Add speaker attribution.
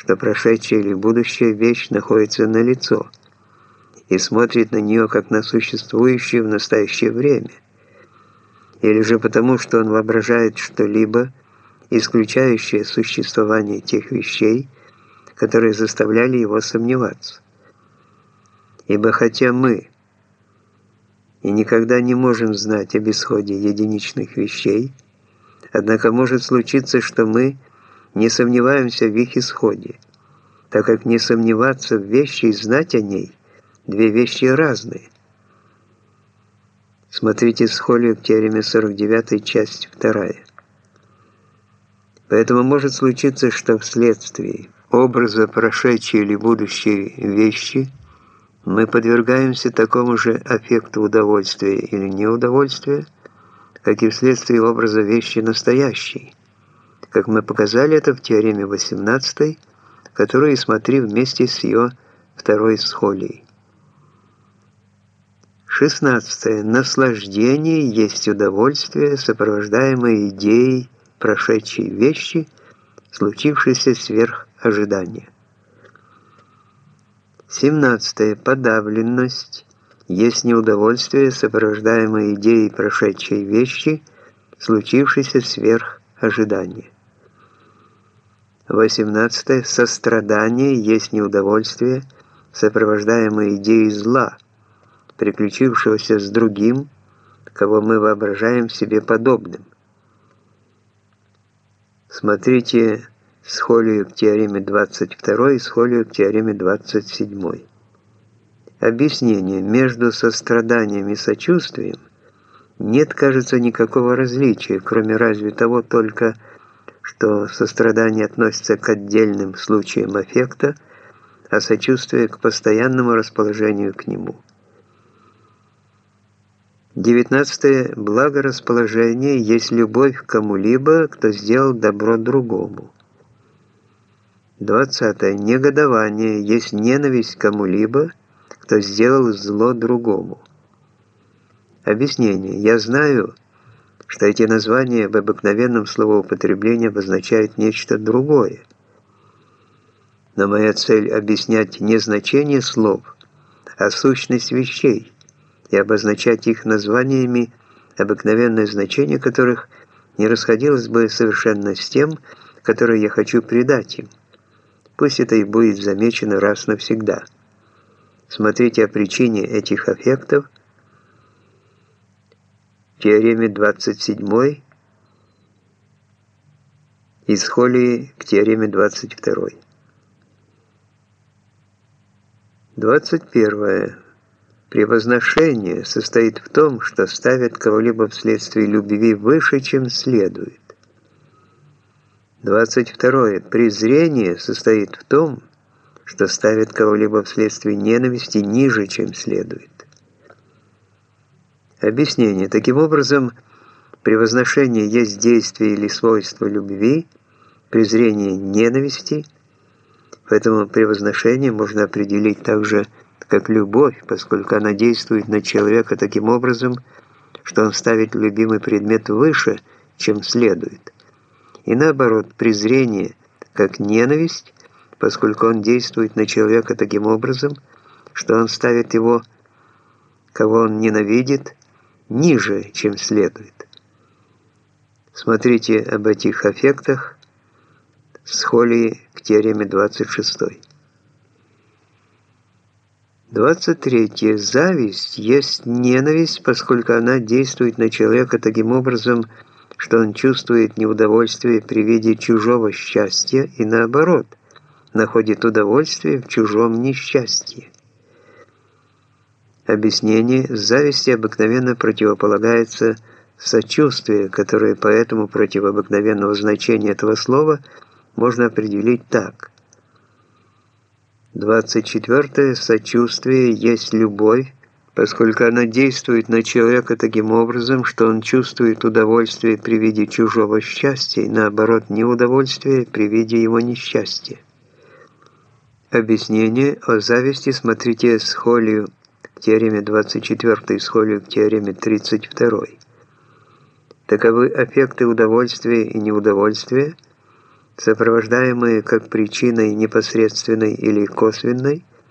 Speaker 1: что прошедшая или будущая вещь находится на лицо и смотрит на нее как на существующее в настоящее время, или же потому, что он воображает что-либо, исключающее существование тех вещей, которые заставляли его сомневаться. Ибо хотя мы и никогда не можем знать об исходе единичных вещей, однако может случиться, что мы не сомневаемся в их исходе, так как не сомневаться в вещи и знать о ней – две вещи разные. Смотрите схолию к теореме 49, часть 2. Поэтому может случиться, что вследствие образа прошедшей или будущей вещи мы подвергаемся такому же аффекту удовольствия или неудовольствия, как и вследствие образа вещи настоящей, как мы показали это в теореме 18, которую смотри вместе с ее второй схолией. 16. Наслаждение есть удовольствие, сопровождаемое идеей прошедшей вещи, случившейся сверх ожидания. 17. Подавленность есть неудовольствие, сопровождаемое идеей прошедшей вещи, случившейся сверх ожидания. 18. Сострадание есть неудовольствие, сопровождаемое идеей зла, приключившегося с другим, кого мы воображаем себе подобным. Смотрите схолию к теореме 22 и схолию к теореме 27. Объяснение. Между состраданием и сочувствием нет, кажется, никакого различия, кроме разве того только, что сострадание относится к отдельным случаям аффекта, а сочувствие к постоянному расположению к нему. 19. Благорасположение есть любовь к кому-либо, кто сделал добро другому. 20. Негодование есть ненависть к кому-либо, кто сделал зло другому. Объяснение. Я знаю, что эти названия в обыкновенном словоупотреблении обозначают нечто другое. Но моя цель – объяснять не значение слов, а сущность вещей – и обозначать их названиями, обыкновенное значение которых не расходилось бы совершенно с тем, которое я хочу придать им. Пусть это и будет замечено раз навсегда. Смотрите о причине этих аффектов теореме 27 из Холии к теореме 22. 21. Превозношение состоит в том, что ставят кого-либо вследствие любви выше, чем следует. 22. Презрение состоит в том, что ставят кого-либо вследствие ненависти ниже, чем следует. Объяснение. Таким образом, превозношение есть действие или свойство любви, презрение – ненависти, поэтому превозношение можно определить также как любовь, поскольку она действует на человека таким образом, что он ставит любимый предмет выше, чем следует. И наоборот, презрение, как ненависть, поскольку он действует на человека таким образом, что он ставит его, кого он ненавидит, ниже, чем следует. Смотрите об этих аффектах с Холли к теореме 26. 23. Зависть есть ненависть, поскольку она действует на человека таким образом, что он чувствует неудовольствие при виде чужого счастья и наоборот, находит удовольствие в чужом несчастье. Объяснение. Зависти обыкновенно противополагается сочувствие, которое по этому противообыкновенного значения этого слова можно определить так – 24. Сочувствие есть любовь, поскольку она действует на человека таким образом, что он чувствует удовольствие при виде чужого счастья и, наоборот, неудовольствие при виде его несчастья. Объяснение о зависти смотрите с Холлию к теореме 24 и с Холлию к теореме 32. Таковы аффекты удовольствия и неудовольствия, сопровождаемые как причиной непосредственной или косвенной,